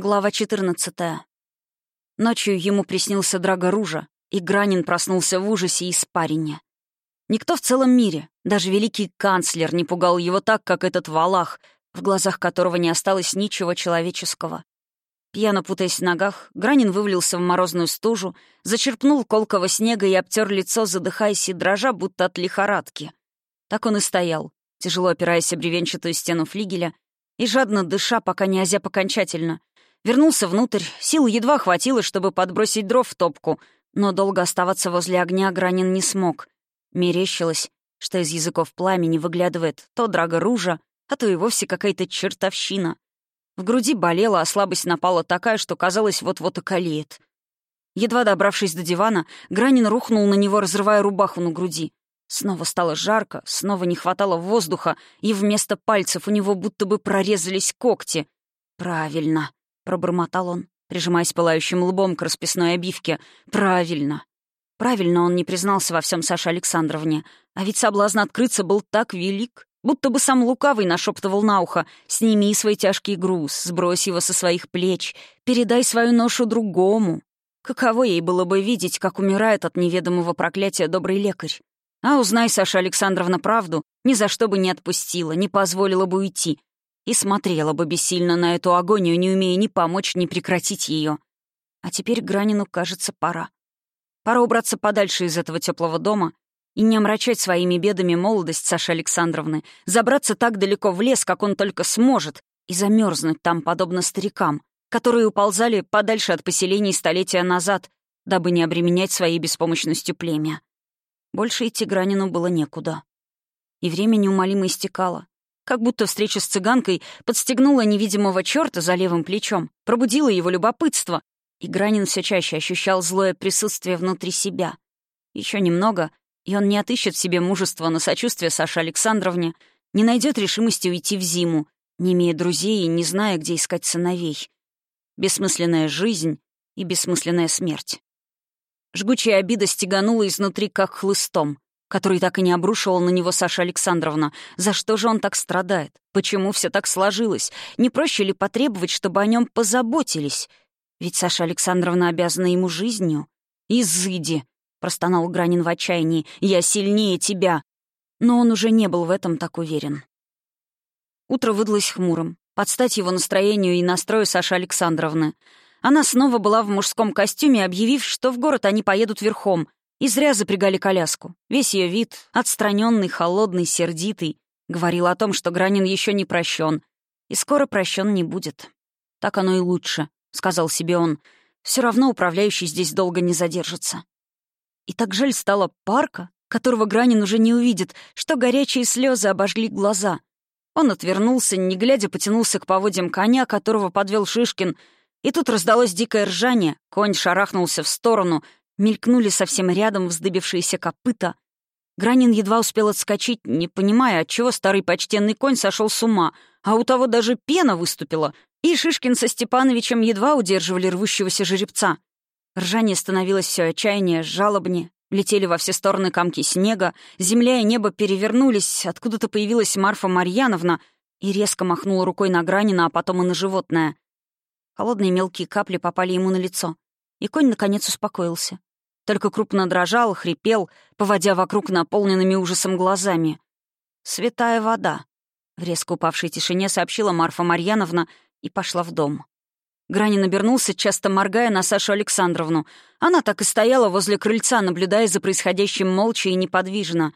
Глава 14. Ночью ему приснился Драго Ружа, и Гранин проснулся в ужасе и спарине. Никто в целом мире, даже великий канцлер, не пугал его так, как этот валах, в глазах которого не осталось ничего человеческого. Пьяно путаясь в ногах, Гранин вывалился в морозную стужу, зачерпнул колкого снега и обтер лицо, задыхаясь и дрожа, будто от лихорадки. Так он и стоял, тяжело опираясь о бревенчатую стену флигеля и жадно дыша, пока не озяб окончательно, Вернулся внутрь, сил едва хватило, чтобы подбросить дров в топку, но долго оставаться возле огня Гранин не смог. Мерещилось, что из языков пламени выглядывает то драга ружа, а то и вовсе какая-то чертовщина. В груди болела, а слабость напала такая, что казалось, вот-вот околеет. Едва добравшись до дивана, Гранин рухнул на него, разрывая рубаху на груди. Снова стало жарко, снова не хватало воздуха, и вместо пальцев у него будто бы прорезались когти. Правильно пробормотал он, прижимаясь пылающим лбом к расписной обивке. «Правильно». Правильно он не признался во всем Саше Александровне, а ведь соблазн открыться был так велик, будто бы сам лукавый нашептывал на ухо «Сними свой тяжкий груз, сбрось его со своих плеч, передай свою ношу другому». Каково ей было бы видеть, как умирает от неведомого проклятия добрый лекарь? А узнай, Саша Александровна, правду, ни за что бы не отпустила, не позволила бы уйти, и смотрела бы бессильно на эту агонию, не умея ни помочь, ни прекратить ее. А теперь Гранину, кажется, пора. Пора убраться подальше из этого теплого дома и не омрачать своими бедами молодость Саши Александровны, забраться так далеко в лес, как он только сможет, и замерзнуть там, подобно старикам, которые уползали подальше от поселений столетия назад, дабы не обременять своей беспомощностью племя. Больше идти Гранину было некуда. И время неумолимо истекало. Как будто встреча с цыганкой подстегнула невидимого черта за левым плечом, пробудила его любопытство, и Гранин все чаще ощущал злое присутствие внутри себя. Еще немного, и он не отыщет в себе мужества на сочувствие Саше Александровне, не найдет решимости уйти в зиму, не имея друзей и не зная, где искать сыновей. Бессмысленная жизнь и бессмысленная смерть. Жгучая обида стеганула изнутри, как хлыстом который так и не обрушивал на него Саша Александровна. За что же он так страдает? Почему все так сложилось? Не проще ли потребовать, чтобы о нем позаботились? Ведь Саша Александровна обязана ему жизнью. «Изыди!» — простонал Гранин в отчаянии. «Я сильнее тебя!» Но он уже не был в этом так уверен. Утро выдалось хмурым, под стать его настроению и настрою Саши Александровны. Она снова была в мужском костюме, объявив, что в город они поедут верхом — и зря запрягали коляску. Весь ее вид, отстраненный, холодный, сердитый, говорил о том, что Гранин еще не прощен, и скоро прощен не будет. Так оно и лучше, сказал себе он. Все равно управляющий здесь долго не задержится. И так жаль стало парка, которого Гранин уже не увидит, что горячие слезы обожгли глаза. Он отвернулся, не глядя, потянулся к поводьям коня, которого подвел Шишкин, и тут раздалось дикое ржание, конь шарахнулся в сторону, Мелькнули совсем рядом вздыбившиеся копыта. Гранин едва успел отскочить, не понимая, отчего старый почтенный конь сошел с ума, а у того даже пена выступила, и Шишкин со Степановичем едва удерживали рвущегося жеребца. Ржание становилось все отчаяннее, жалобнее. Летели во все стороны комки снега, земля и небо перевернулись, откуда-то появилась Марфа Марьяновна и резко махнула рукой на Гранина, а потом и на животное. Холодные мелкие капли попали ему на лицо, и конь наконец успокоился только крупно дрожал, хрипел, поводя вокруг наполненными ужасом глазами. «Святая вода», — в резко упавшей тишине сообщила Марфа Марьяновна и пошла в дом. Гранин обернулся, часто моргая на Сашу Александровну. Она так и стояла возле крыльца, наблюдая за происходящим молча и неподвижно.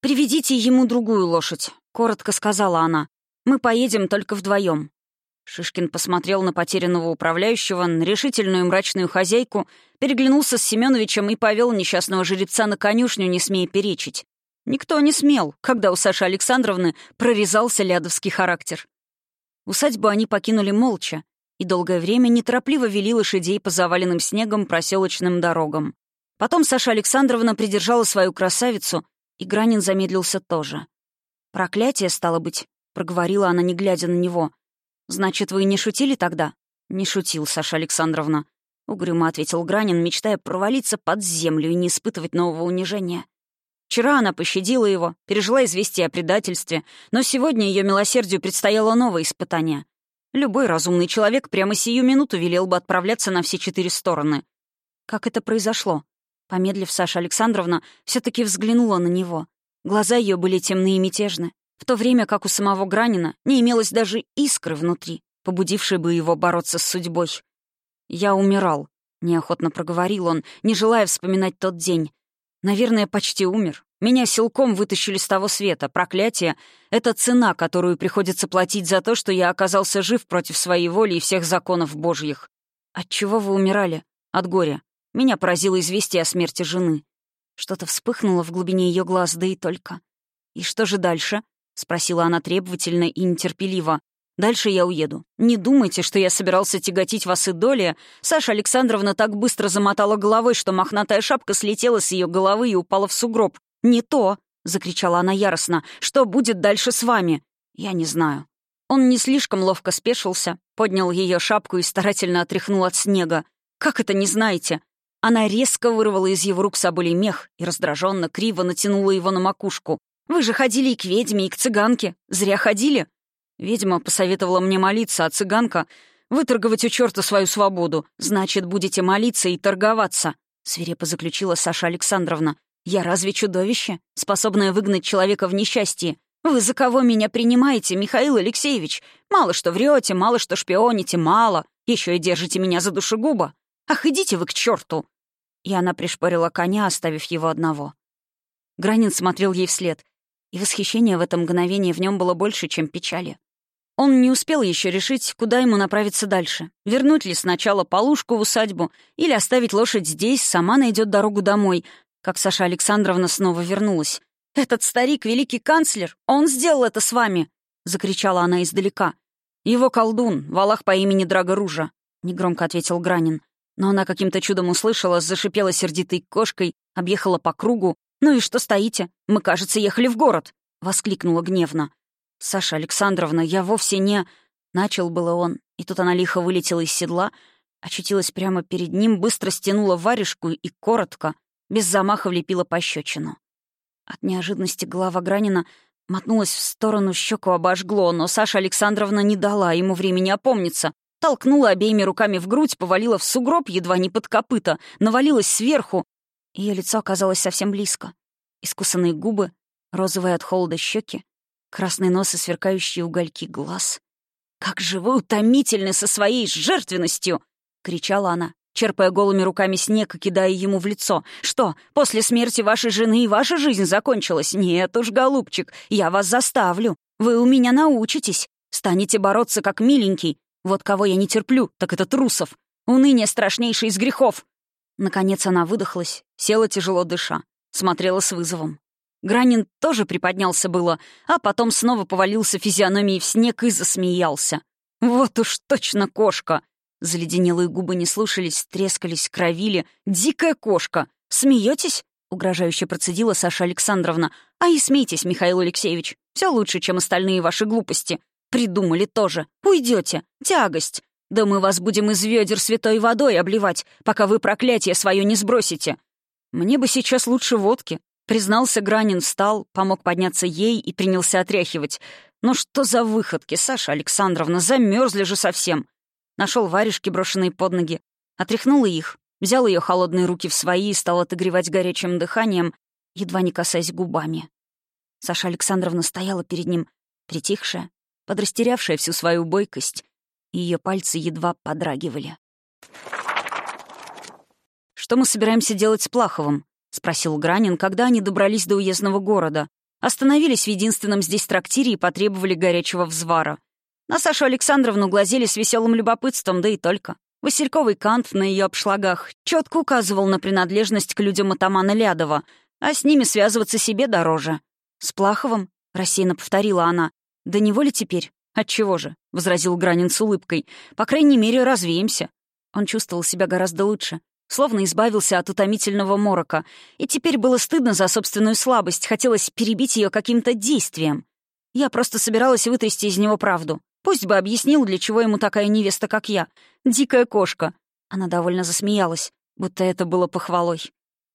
«Приведите ему другую лошадь», — коротко сказала она. «Мы поедем только вдвоем. Шишкин посмотрел на потерянного управляющего, на решительную мрачную хозяйку, переглянулся с Семеновичем и повел несчастного жеребца на конюшню, не смея перечить. Никто не смел, когда у Саши Александровны прорезался лядовский характер. Усадьбу они покинули молча и долгое время неторопливо вели лошадей по заваленным снегом проселочным дорогам. Потом Саша Александровна придержала свою красавицу, и Гранин замедлился тоже. «Проклятие, стало быть», — проговорила она, не глядя на него — «Значит, вы не шутили тогда?» «Не шутил, Саша Александровна», — угрюмо ответил Гранин, мечтая провалиться под землю и не испытывать нового унижения. Вчера она пощадила его, пережила известие о предательстве, но сегодня ее милосердию предстояло новое испытание. Любой разумный человек прямо сию минуту велел бы отправляться на все четыре стороны. Как это произошло? Помедлив, Саша Александровна все таки взглянула на него. Глаза ее были темные и мятежны, в то время как у самого Гранина не имелось даже искры внутри, побудившей бы его бороться с судьбой. «Я умирал», — неохотно проговорил он, не желая вспоминать тот день. «Наверное, почти умер. Меня силком вытащили с того света. Проклятие — это цена, которую приходится платить за то, что я оказался жив против своей воли и всех законов божьих. От чего вы умирали? От горя. Меня поразило известие о смерти жены. Что-то вспыхнуло в глубине ее глаз, да и только. «И что же дальше?» — спросила она требовательно и нетерпеливо. «Дальше я уеду. Не думайте, что я собирался тяготить вас и доли. Саша Александровна так быстро замотала головой, что мохнатая шапка слетела с ее головы и упала в сугроб. «Не то!» — закричала она яростно. «Что будет дальше с вами?» «Я не знаю». Он не слишком ловко спешился, поднял ее шапку и старательно отряхнул от снега. «Как это не знаете?» Она резко вырвала из его рук соболей мех и раздраженно криво натянула его на макушку. «Вы же ходили и к ведьме, и к цыганке. Зря ходили». Ведьма посоветовала мне молиться, а цыганка — выторговать у черта свою свободу. Значит, будете молиться и торговаться», — свирепо заключила Саша Александровна. Я разве чудовище, способное выгнать человека в несчастье? Вы за кого меня принимаете, Михаил Алексеевич? Мало что врете, мало что шпионите, мало. Еще и держите меня за душегуба. Ах, идите вы к черту! И она пришпорила коня, оставив его одного. Гранин смотрел ей вслед, и восхищение в это мгновение в нем было больше, чем печали. Он не успел еще решить, куда ему направиться дальше. Вернуть ли сначала полушку в усадьбу или оставить лошадь здесь, сама найдет дорогу домой, как Саша Александровна снова вернулась. «Этот старик — великий канцлер! Он сделал это с вами!» — закричала она издалека. «Его колдун, валах по имени Драгоружа», — негромко ответил Гранин. Но она каким-то чудом услышала, зашипела сердитой кошкой, объехала по кругу. «Ну и что стоите? Мы, кажется, ехали в город!» — воскликнула гневно. «Саша Александровна, я вовсе не...» Начал было он, и тут она лихо вылетела из седла, очутилась прямо перед ним, быстро стянула варежку и коротко, без замаха влепила пощечину. От неожиданности голова Гранина мотнулась в сторону, щеку обожгло, но Саша Александровна не дала ему времени опомниться. Толкнула обеими руками в грудь, повалила в сугроб, едва не под копыта, навалилась сверху. Ее лицо оказалось совсем близко. Искусанные губы, розовые от холода щеки, красный нос и сверкающие угольки глаз. «Как же вы утомительны со своей жертвенностью!» — кричала она, черпая голыми руками снег и кидая ему в лицо. «Что, после смерти вашей жены и ваша жизнь закончилась? Нет уж, голубчик, я вас заставлю. Вы у меня научитесь. Станете бороться как миленький. Вот кого я не терплю, так это трусов. Уныние страшнейшее из грехов». Наконец она выдохлась, села тяжело дыша, смотрела с вызовом. Гранин тоже приподнялся было, а потом снова повалился физиономией в снег и засмеялся. «Вот уж точно кошка!» Заледенелые губы не слушались, трескались, кровили. «Дикая кошка! Смеетесь?» — угрожающе процедила Саша Александровна. «А и смейтесь, Михаил Алексеевич. Все лучше, чем остальные ваши глупости. Придумали тоже. Уйдете. Тягость. Да мы вас будем из ведер святой водой обливать, пока вы проклятие свое не сбросите. Мне бы сейчас лучше водки». Признался Гранин, встал, помог подняться ей и принялся отряхивать. «Ну что за выходки, Саша Александровна, замерзли же совсем. Нашел варежки, брошенные под ноги, отряхнул их, взял ее холодные руки в свои и стал отогревать горячим дыханием, едва не касаясь губами. Саша Александровна стояла перед ним, притихшая, подрастерявшая всю свою бойкость, ее пальцы едва подрагивали. «Что мы собираемся делать с Плаховым?» — спросил Гранин, когда они добрались до уездного города. Остановились в единственном здесь трактире и потребовали горячего взвара. На Сашу Александровну глазели с веселым любопытством, да и только. Васильковый кант на ее обшлагах четко указывал на принадлежность к людям атамана Лядова, а с ними связываться себе дороже. «С Плаховым?» — рассеянно повторила она. «Да не воли теперь?» «Отчего же?» — возразил Гранин с улыбкой. «По крайней мере, развеемся». Он чувствовал себя гораздо лучше, словно избавился от утомительного морока, и теперь было стыдно за собственную слабость, хотелось перебить ее каким-то действием. Я просто собиралась вытрясти из него правду. Пусть бы объяснил, для чего ему такая невеста, как я. Дикая кошка. Она довольно засмеялась, будто это было похвалой.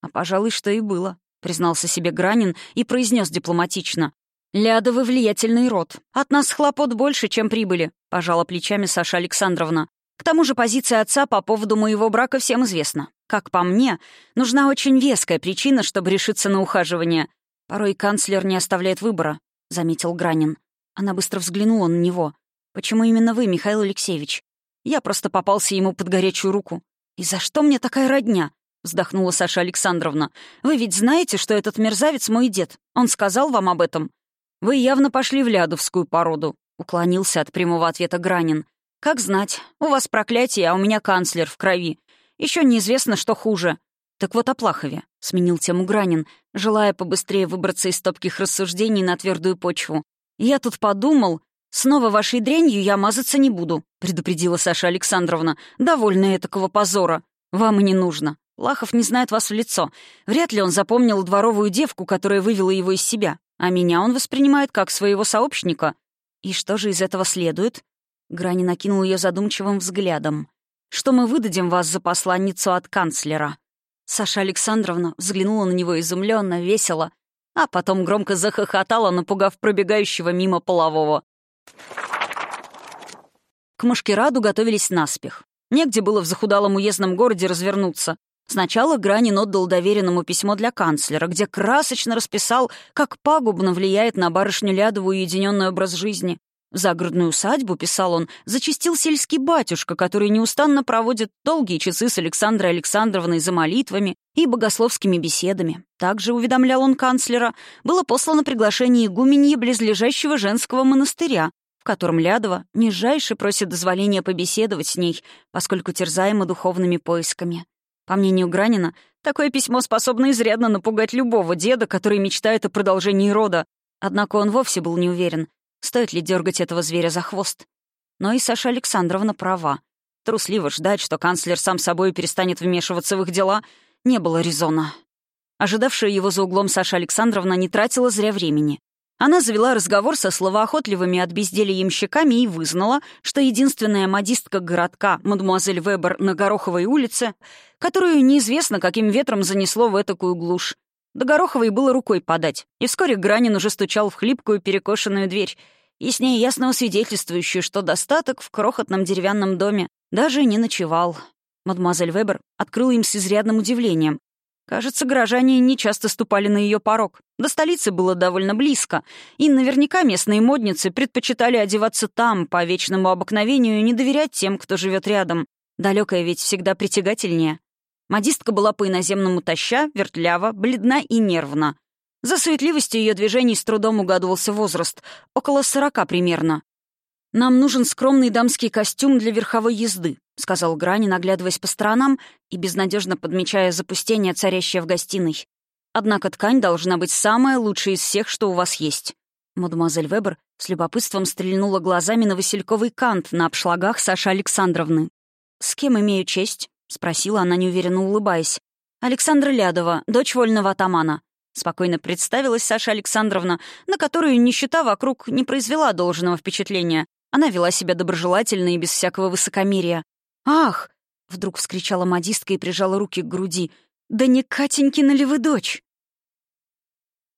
А, пожалуй, что и было, признался себе Гранин и произнес дипломатично. «Лядовый влиятельный род. От нас хлопот больше, чем прибыли», — пожала плечами Саша Александровна. «К тому же позиция отца по поводу моего брака всем известна. Как по мне, нужна очень веская причина, чтобы решиться на ухаживание. Порой канцлер не оставляет выбора», — заметил Гранин. Она быстро взглянула на него. «Почему именно вы, Михаил Алексеевич? Я просто попался ему под горячую руку. И за что мне такая родня?» — вздохнула Саша Александровна. «Вы ведь знаете, что этот мерзавец мой дед? Он сказал вам об этом?» «Вы явно пошли в лядовскую породу», — уклонился от прямого ответа Гранин. «Как знать. У вас проклятие, а у меня канцлер в крови. Еще неизвестно, что хуже». «Так вот о Плахове», — сменил тему Гранин, желая побыстрее выбраться из топких рассуждений на твердую почву. «Я тут подумал, снова вашей дрянью я мазаться не буду», — предупредила Саша Александровна. «Довольно этакого позора. Вам и не нужно. Лахов не знает вас в лицо. Вряд ли он запомнил дворовую девку, которая вывела его из себя. А меня он воспринимает как своего сообщника. И что же из этого следует? Грани накинул ее задумчивым взглядом. Что мы выдадим вас за посланницу от канцлера? Саша Александровна взглянула на него изумленно, весело, а потом громко захохотала, напугав пробегающего мимо полового. К Машкираду готовились наспех. Негде было в захудалом уездном городе развернуться. Сначала Гранин отдал доверенному письмо для канцлера, где красочно расписал, как пагубно влияет на барышню Лядову уединенный образ жизни. В загородную усадьбу, писал он, зачастил сельский батюшка, который неустанно проводит долгие часы с Александрой Александровной за молитвами и богословскими беседами. Также, уведомлял он канцлера, было послано приглашение игуменьи близлежащего женского монастыря, в котором Лядова нижайше просит дозволения побеседовать с ней, поскольку терзаема духовными поисками. По мнению Гранина, такое письмо способно изрядно напугать любого деда, который мечтает о продолжении рода. Однако он вовсе был не уверен, стоит ли дергать этого зверя за хвост. Но и Саша Александровна права. Трусливо ждать, что канцлер сам собой перестанет вмешиваться в их дела, не было резона. Ожидавшая его за углом Саша Александровна не тратила зря времени. Она завела разговор со словоохотливыми от безделия ямщиками и вызнала, что единственная модистка городка, мадемуазель Вебер на Гороховой улице, которую неизвестно, каким ветром занесло в этакую глушь. До Гороховой было рукой подать, и вскоре Гранин уже стучал в хлипкую перекошенную дверь, и с ней ясно свидетельствующую, что достаток в крохотном деревянном доме даже не ночевал. Мадемуазель Вебер открыла им с изрядным удивлением, Кажется, горожане не часто ступали на ее порог. До столицы было довольно близко, и наверняка местные модницы предпочитали одеваться там, по вечному обыкновению, не доверять тем, кто живет рядом. Далекая ведь всегда притягательнее. Модистка была по-иноземному таща, вертлява, бледна и нервна. За суетливостью ее движений с трудом угадывался возраст, около сорока примерно. «Нам нужен скромный дамский костюм для верховой езды», — сказал Грани, наглядываясь по сторонам и безнадежно подмечая запустение, царящее в гостиной. «Однако ткань должна быть самая лучшая из всех, что у вас есть». Мадемуазель Вебер с любопытством стрельнула глазами на васильковый кант на обшлагах Саши Александровны. «С кем имею честь?» — спросила она, неуверенно улыбаясь. «Александра Лядова, дочь вольного атамана», — спокойно представилась Саша Александровна, на которую нищета вокруг не произвела должного впечатления. Она вела себя доброжелательно и без всякого высокомерия. «Ах!» — вдруг вскричала модистка и прижала руки к груди. «Да не Катенькина ли вы дочь?»